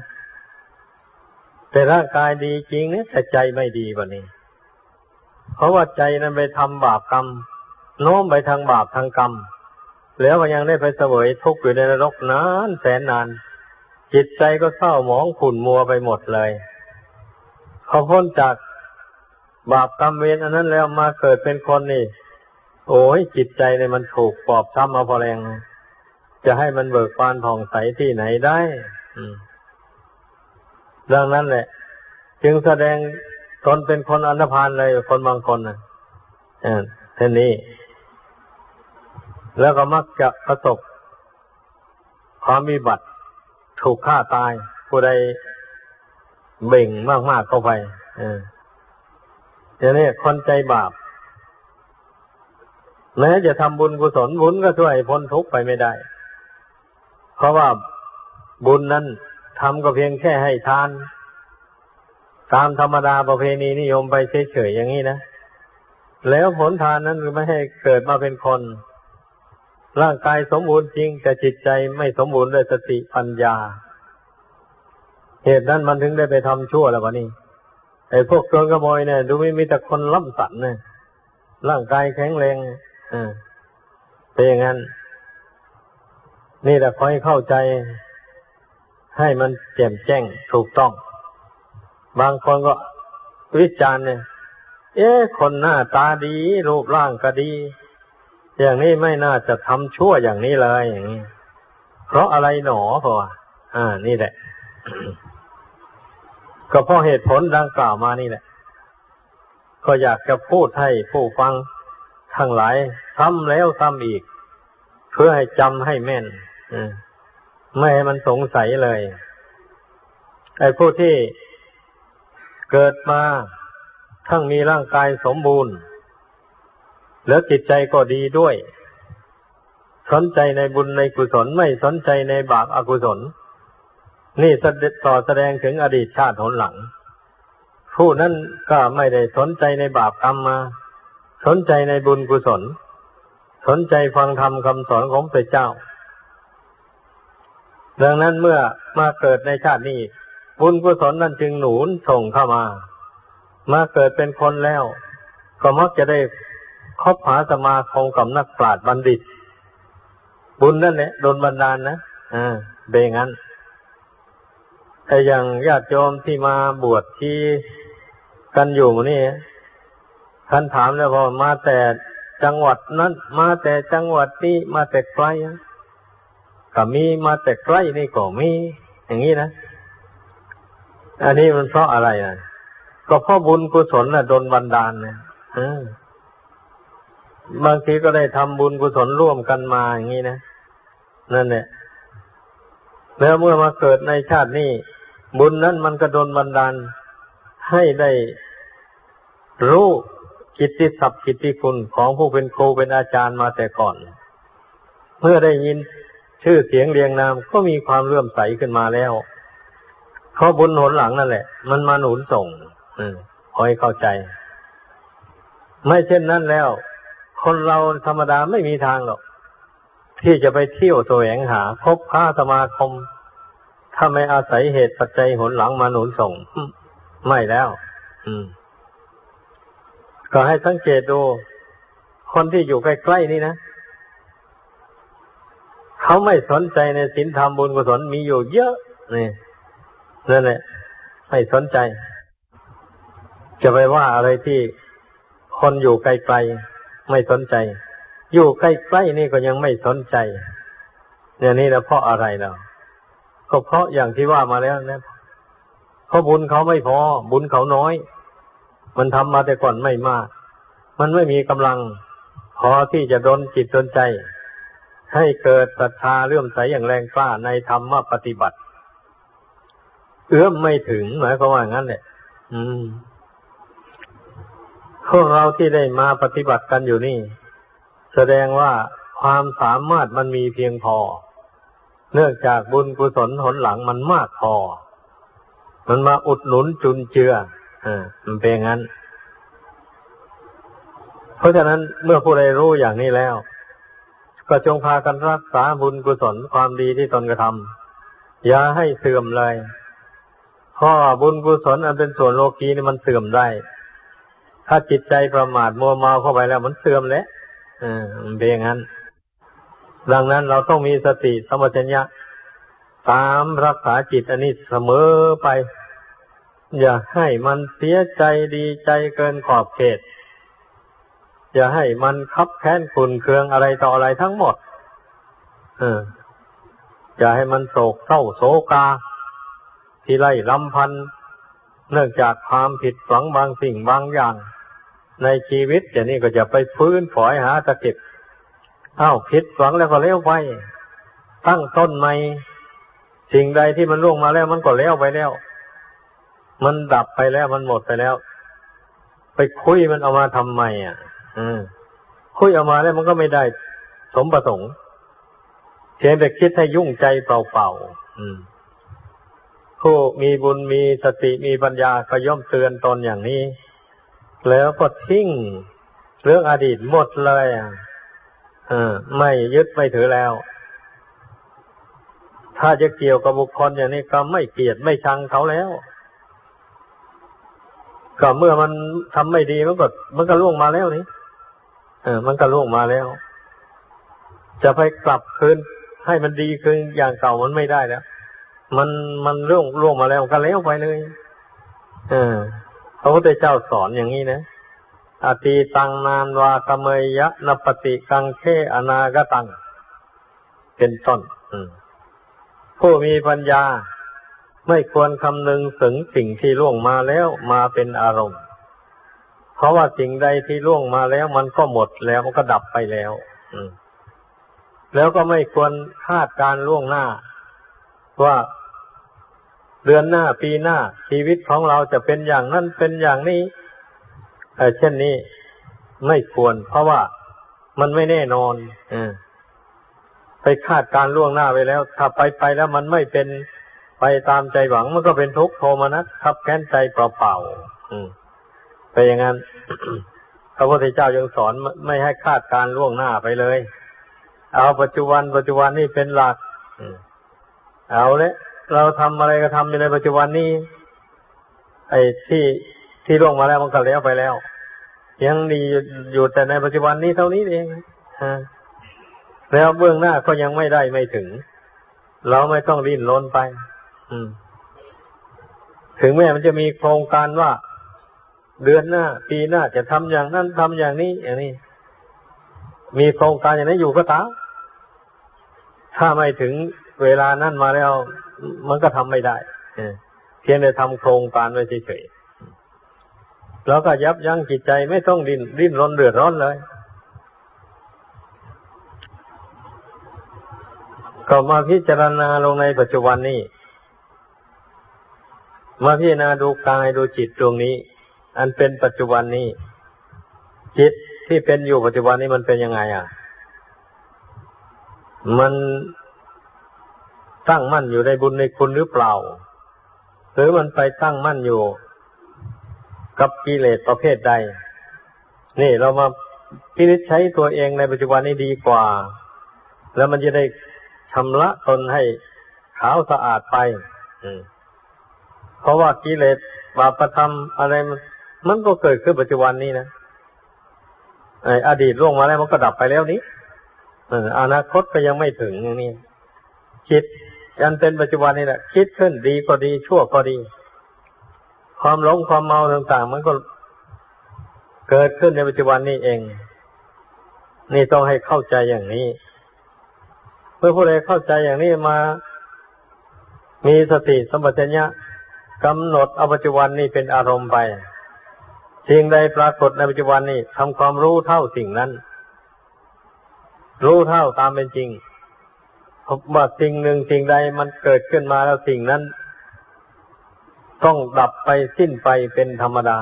แต่ร่างกายดีจริงเนี่ยแต่ใจไม่ดีกว่านี้ เพราะว่าใจนั้นไปทำบาปกรรมโน้มไปทางบาปทางกรรม แล้วก็ยังได้ไปเสวยทุกข์อยู่ในนรกนานแสนนาน จิตใจก็เศร้าหมองขุ่นมัวไปหมดเลยเขาพ้นจากบาปกรรมเวรอันนั้นแล้วมาเกิดเป็นคนนี่ โอ้ยจิตใจเนี่ยมันถูกปอบช้ำมาพอแรง จะให้มันเบิกบานผ่องใสที่ไหนได้ดังนั้นแหละ จึงแสดงตนเป็นคนอันธพาลเลยคนบางคนนะอ่าเท่นี้ แล้วก็มักจะประสบความมีบัตรถูกฆ่าตาย ผู้ใดเบ่งมากๆเข้าไปอย่างนี้คนใจบาป แม้จะทำบุญกุศลบุญก็ช่วยพ้นทุกข์ไปไม่ได้ เพราะว่าบุญนั้นทำก็เพียงแค่ให้ทาน ตามธรรมดาประเพณีนิยมไปเฉยๆอย่างนี้นะ แล้วผลทานนั้นไม่ให้เกิดมาเป็นคน ร่างกายสมบูรณ์จริงแต่จิตใจไม่สมบูรณ์ด้วยสติปัญญา เหตุนั้นมันถึงได้ไปทำชั่วแล้ววะนี่ไอ้พวกโจรขโมยเนี่ย ดูไม่มีแต่คนล่ำสันเนี่ยร่างกายแข็งแรงอ่าเป็นอย่างนั้น นี่แหละคอยเข้าใจให้มันแจ่มแจ้งถูกต้อง บางคนก็วิจารณ์เนี่ย เอ๊ะคนหน้าตาดี รูปร่างก็ดี อย่างนี้ไม่น่าจะทำชั่วอย่างนี้เลยอย่างนี้เพราะอะไรหนอเพราะว่าอ่า นี่แหละ ก็เพราะเหตุผลดังกล่าวมานี่แหละ ก็อยากจะพูดให้ผู้ฟังทั้งหลายซ้ำแล้วซ้ำอีก เพื่อให้จำให้แม่น ไม่ให้มันสงสัยเลยไอ้ผู้ที่เกิดมาทั้งมีร่างกายสมบูรณ์ แล้วจิตใจก็ดีด้วย สนใจในบุญในกุศลไม่สนใจในบาปอกุศล นี่ต่อแสดงถึงอดีตชาติหนหลัง ผู้นั้นก็ไม่ได้สนใจในบาปกรรมมา สนใจในบุญกุศล สนใจฟังธรรมคำสอนของพระเจ้า ดังนั้นเมื่อมาเกิดในชาตินี้ บุญกุศลนั้นจึงหนุนส่งเข้ามา มาเกิดเป็นคนแล้ว ก็มักจะได้คบหาสมาคมกับนักปราชญ์บัณฑิต บุญนั่นแหละโดนบันดาลนะอ่าเบงั้นแต่อย่างญาติโยมที่มาบวชที่กันอยู่นี่ท่านถามแล้วพอมาแต่จังหวัดนั้น มาแต่จังหวัดนี้มาแต่ไกล ก็มีมาแต่ใกล้นี่ก็มี อย่างนี้นะ อันนี้มันเพราะอะไรอะ ก็เพราะบุญกุศลน่ะโดนบันดาลนะอ่าบางทีก็ได้ทำบุญกุศลร่วมกันมาอย่างนี้นะ นั่นแหละแล้วเมื่อมาเกิดในชาตินี้ บุญนั้นมันก็โดนบันดาล ให้ได้รู้กิตติศัพท์กิตติคุณของผู้เป็นครูเป็นอาจารย์มาแต่ก่อน เมื่อได้ยิน ชื่อเสียงเรียงนามก็มีความเลื่อมใสขึ้นมาแล้วเพราะบุญหนหลังนั่นแหละ มันมาหนุนส่ง อืมคอยเข้าใจ ไม่เช่นนั้นแล้ว คนเราธรรมดาไม่มีทางหรอก ที่จะไปเที่ยวแสวงหา พบค้าสมาคม ถ้าไม่อาศัยเหตุปัจจัยหนหลังมาหนุนส่ง ไม่แล้ว อืม ก็ให้สังเกตดู คนที่อยู่ใกล้ๆนี่นะ เขาไม่สนใจในศีลธรรมบุญกุศลมีอยู่เยอะนี่นั่นแหละไม่สนใจ จะไปว่าอะไรที่คนอยู่ไกลๆไม่สนใจ อยู่ใกล้ๆนี่ก็ยังไม่สนใจเนี่ยนี่นะเพราะอะไรเราก็เพราะอย่างที่ว่ามาแล้วนะเพราะบุญเขาไม่พอ บุญเขาน้อย มันทำมาแต่ก่อนไม่มาก มันไม่มีกำลัง พอที่จะดนจิตดนใจ ให้เกิดศรัทธาเลื่อมใสอย่างแรงกล้าในธรรมปฏิบัติ เอื้อมไม่ถึงหมายความว่างั้นแหละอืมพวกเราที่ได้มาปฏิบัติกันอยู่นี่ แสดงว่าความสามารถมันมีเพียงพอ เนื่องจากบุญกุศลหนหลังมันมากพอ มันมาอุดหนุนจุนเจืออ่ามันเป็นงั้น เพราะฉะนั้นเมื่อผู้ใดรู้อย่างนี้แล้ว ก็จงพากันรักษาบุญกุศลความดีที่ตนกระทำอย่าให้เสื่อมเลยเพราะบุญกุศลอันเป็นส่วนโลกีนี่มันเสื่อมได้ ถ้าจิตใจประมาทมัวเมาเข้าไปแล้วมันเสื่อมแล้วอ่ามันเป็นอย่างนั้น ดังนั้นเราต้องมีสติสมัชัญญะตามรักษาจิตอันนี้เสมอไป อย่าให้มันเสียใจดีใจเกินขอบเขต อย่าให้มันคับแค้นขุนเคืองอะไรต่ออะไรทั้งหมด เออ อย่าให้มันโศกเศร้าโศกา ที่ไล่ลำพันเนื่องจากความผิดหวังบางสิ่งบางอย่าง ในชีวิตอย่างนี้ก็จะไปฟื้นฝอยหาตะเก็บอ้าวผิดหวังแล้วก็เลี้ยวไป ตั้งต้นใหม่สิ่งใดที่มันล่วงมาแล้วมันก็เลี้ยวไปแล้ว มันดับไปแล้วมันหมดไปแล้ว ไปคุยมันเอามาทำไมอะ คุยเอามาแล้วมันก็ไม่ได้ สมประสงค์เพียงแต่คิดให้ยุ่งใจเปล่าๆผู้มีบุญมีสติมีปัญญาก็ย่อมเตือนตนอย่างนี้ แล้วก็ทิ้งเรื่องอดีตหมดเลยอไม่ยึดไม่ถือแล้ว ถ้าจะเกี่ยวกับบุคคลอย่างนี้ก็ไม่เกลียดไม่ชังเขาแล้วก็เมื่อมันทำไม่ดีมันก็มันก็ล่วงมาแล้วนี่ เออ มันก็ล่วงมาแล้ว จะไปกลับคืนให้มันดีคืนอย่างเก่ามันไม่ได้แล้ว มันมันล่วงล่วงมาแล้วก็แล้วไปเลย เออพระพุทธเจ้าสอนอย่างนี้นะอตีตังนานวากเมยยะนปฏิกังเคอนาคตัง เป็นต้นผู้มีปัญญาไม่ควรคำนึงถึงสิ่งที่ล่วงมาแล้วมาเป็นอารมณ์ เพราะว่าสิ่งใดที่ล่วงมาแล้ว มันก็หมดแล้วมันก็ดับไปแล้วแล้วก็ไม่ควรคาดการล่วงหน้า ว่าเดือนหน้าปีหน้า ชีวิตของเราจะเป็นอย่างนั้นเป็นอย่างนี้เช่นนี้ไม่ควร เพราะว่ามันไม่แน่นอนอไปคาดการล่วงหน้าไปแล้ว ถ้าไปไปแล้วมันไม่เป็นไปตามใจหวังมันก็เป็นทุกข์โทมนัสทับแค้นใจเปล่าๆ ไปอย่างนั้น พระพุทธเจ้ายังสอนไม่ให้คาดการล่วงหน้าไปเลย เอาปัจจุบัน ปัจจุบันนี่เป็นหลัก เอาเลยเราทำอะไรก็ทำในปัจจุบันนี้ ไอ้ที่ที่ล่วงมาแล้วมันก็แล้วไปแล้ว ยังดีอยู่แต่ในปัจจุบันนี้เท่านี้เองแล้วเบื้องหน้าก็ยังไม่ได้ไม่ถึง เราไม่ต้องริ้นรนไป อืมถึงแม้มันจะมีโครงการว่า เดือนหน้า ปีหน้าจะทำอย่างนั้นทำอย่างนี้ อย่างนี้ มีโครงการอย่างนี้อยู่ก็ตามถ้าไม่ถึงเวลานั้นมาแล้ว มันก็ทำไม่ได้เพียงแต่ทำโครงการไว้เฉยๆแล้วก็ยับยั้งจิตใจไม่ต้องดิ้นดิ้นรนเดือดร้อนเลยก็มาพิจารณาลงในปัจจุบันนี้ มาพิจารณาดูกายดูจิตตรงนี้ อันเป็นปัจจุบันนี้ จิตที่เป็นอยู่ปัจจุบันนี้มันเป็นยังไง อะ มันตั้งมั่นอยู่ในบุญในคุณหรือเปล่า หรือมันไปตั้งมั่นอยู่กับกิเลสประเภทใด นี่เรามาพิจิตใช้ตัวเองในปัจจุบันนี้ดีกว่า แล้วมันจะได้ชำระตนให้ขาวสะอาดไปเพราะว่ากิเลสบาปธรรมอะไร มันก็เกิดขึ้นปัจจุบันนี้นะไออดีตล่วงมาแล้วมันก็ดับไปแล้วนี้อนาคตก็ยังไม่ถึงอย่างนี้คิดอันเป็นปัจจุบันนี่แหละคิดขึ้นดีก็ดีชั่วก็ดี ความหลงความเมาต่าง ๆ มันก็เกิดขึ้นในปัจจุบันนี้เอง นี่ต้องให้เข้าใจอย่างนี้ เมื่อผู้ใดเข้าใจอย่างนี้มา มีสติสัมปชัญญะกำหนดเอาปัจจุบันนี้เป็นอารมณ์ไป สิ่งใดปรากฏในปัจจุบันนี้ทำความรู้เท่าสิ่งนั้น รู้เท่าตามเป็นจริงพบว่าสิ่งหนึ่งสิ่งใดมันเกิดขึ้นมาแล้วสิ่งนั้น ต้องดับไปสิ้นไปเป็นธรรมดา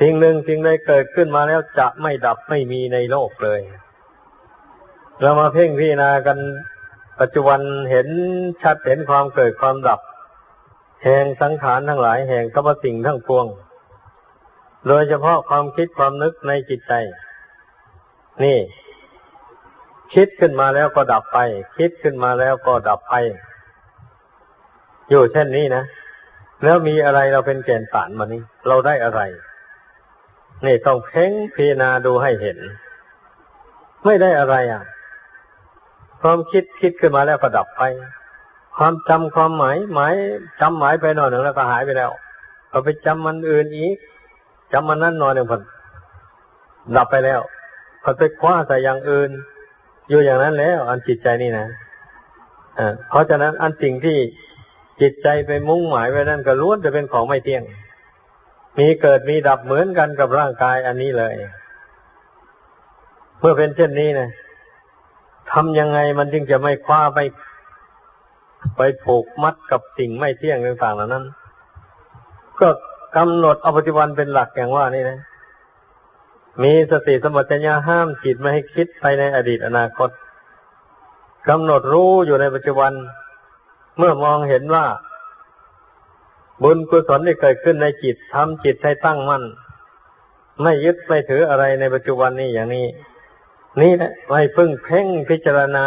สิ่งหนึ่งสิ่งใดเกิดขึ้นมาแล้วจะไม่ดับไม่มีในโลกเลย เรามาเพ่งพิจารณากันปัจจุบันเห็นชัดเห็นความเกิดความดับ แห่งสังขารทั้งหลายแห่งสรรพสิ่งทั้งปวง โดยเฉพาะความคิดความนึกในจิตใจ นี่ คิดขึ้นมาแล้วก็ดับไป คิดขึ้นมาแล้วก็ดับไป อยู่เช่นนี้นะ แล้วมีอะไรเราเป็นแก่นสารมานี้ เราได้อะไร นี่ต้องเพ่งพิจารณาดูให้เห็น ไม่ได้อะไรอะ ความคิดคิดขึ้นมาแล้วก็ดับไป ความจำความหมายหมายจำหมายไปหน่อยหนึ่งแล้วก็หายไปแล้วก็ไปจำมันอื่นอีก จำมันนั้นหน่อยหนึ่งผลดับไปแล้วพอไปคว้าใส่อย่างอื่น อยู่อย่างนั้นแล้ว อันจิตใจนี่นะเพราะฉะนั้นอันสิ่งที่จิตใจไปมุ่งหมายไว้นั่นก็ล้วนจะเป็นของไม่เที่ยง มีเกิดมีดับเหมือนกันกับร่างกายอันนี้เลย เมื่อเป็นเช่นนี้นะทำยังไงมันจึงจะไม่คว้าไป ไปผูกมัดกับสิ่งไม่เที่ยงต่างๆเหล่านั้น ก็ กำหนดเอาปฏิบัติเป็นหลักอย่างว่านี่นะ มีสติสมัชัญญาห้ามจิตไม่ให้คิดไปในอดีตอนาคตกำหนดรู้อยู่ในปัจจุบัน เมื่อมองเห็นว่า บุญกุศลที่เกิดขึ้นในจิตทำจิตให้ตั้งมั่น ไม่ยึดไม่ถืออะไรในปัจจุบันนี้อย่างนี้ นี่แหละไม่พึ่งเพ่งพิจารณา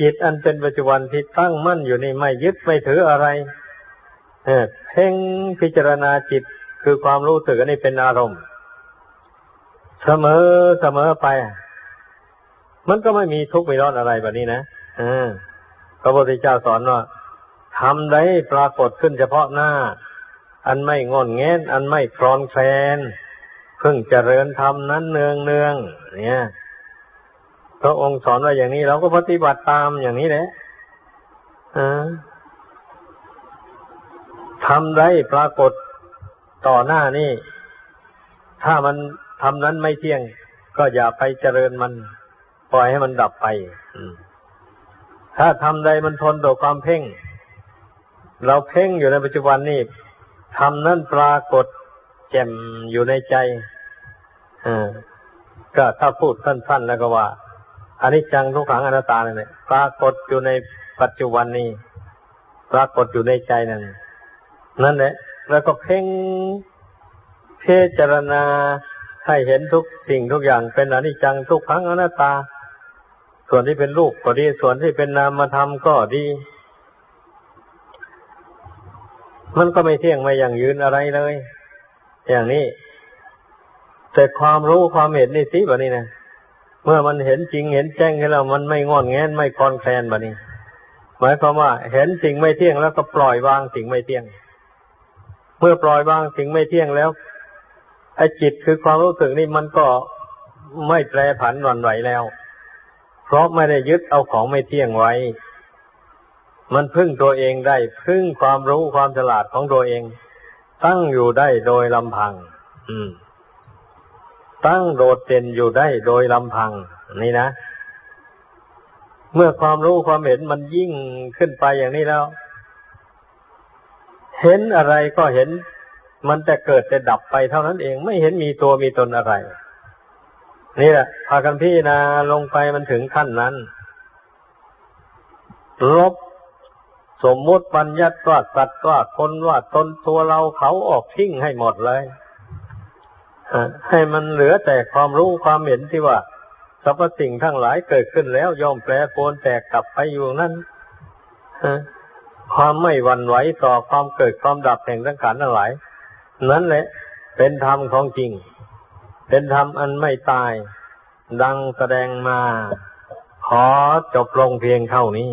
จิตอันเป็นปัจจุบันที่ตั้งมั่นอยู่นี่ไม่ยึดไม่ถืออะไร เพ่งพิจารณาจิตคือความรู้สึกนนี้เป็นอารมณ์ เสมอเสมอไป มันก็ไม่มีทุกข์ไม่ร้อนอะไรแบบนี้นะพระพุทธเจ้าสอนว่าทำได้ปรากฏขึ้นเฉพาะหน้า อันไม่งอนแงนอันไม่คลอนแคลนเพิ่งเจริญธรรมนั้นเนืองเนืองเนี่ยพระองค์สอนว่าอย่างนี้เราก็ปฏิบัติตามอย่างนี้แหละ ทำได้ปรากฏต่อหน้านี่ ถ้ามันทำนั้นไม่เที่ยง ก็อย่าไปเจริญมัน ปล่อยให้มันดับไปถ้าทำใดมันทนต่อความเพ่ง เราเพ่งอยู่ในปัจจุบันนี่ทำนั้นปรากฏแจ่มอยู่ในใจก็ถ้าพูดสั้น ๆ แล้วก็ว่าอันนี้จังทุกขังอนัตตาเนี่ยปรากฏอยู่ในปัจจุบันนี้ ปรากฏอยู่ในใจนั่น นั่นแหละ แล้วก็เพ่งเพจารณาให้เห็นทุกสิ่งทุกอย่างเป็นอนิจจังทุกขังอนัตตา ส่วนที่เป็นรูปก็ดี ส่วนที่เป็นนามธรรมก็ดี มันก็ไม่เที่ยงไม่อย่างยืนอะไรเลย อย่างนี้ แต่ความรู้ความเห็นนี่สิแบบนี้นะเมื่อมันเห็นจริงเห็นแจ้งให้เรามันไม่งอนแงนไม่คลอนแคลนแบบนี้ หมายความว่า เห็นสิ่งไม่เที่ยงแล้วก็ปล่อยวางสิ่งไม่เที่ยง เมื่อปล่อยวางสิ่งไม่เที่ยงแล้วไอ้จิตคือความรู้สึกนี่มันก็ไม่แปรผันหวั่นไหวแล้ว เพราะไม่ได้ยึดเอาของไม่เที่ยงไว้ มันพึ่งตัวเองได้ พึ่งความรู้ความฉลาดของตัวเอง ตั้งอยู่ได้โดยลำพัง อืม ตั้งโดดเด่นอยู่ได้โดยลำพัง นี่นะเมื่อความรู้ความเห็นมันยิ่งขึ้นไปอย่างนี้แล้ว เห็นอะไรก็เห็น มันจะเกิดจะดับไปเท่านั้นเอง ไม่เห็นมีตัวมีตนอะไร นี่แหละพากันพี่นาลงไปมันถึงขั้นนั้นลบสมมุติปัญญัติว่าสัตว์ว่าคนว่าตนตัวเราเขาออกทิ้งให้หมดเลยให้มันเหลือแต่ความรู้ความเห็นที่ว่าสรรพสิ่งทั้งหลายเกิดขึ้นแล้วย่อมแปรปรวนแตกกลับไปอยู่นั้น ความไม่หวั่นไหวต่อความเกิดความดับแห่งสังขารทั้งหลาย นั้นแหละ เป็นธรรมของจริง เป็นธรรมอันไม่ตาย ดังแสดงมา ขอจบลงเพียงเท่านี้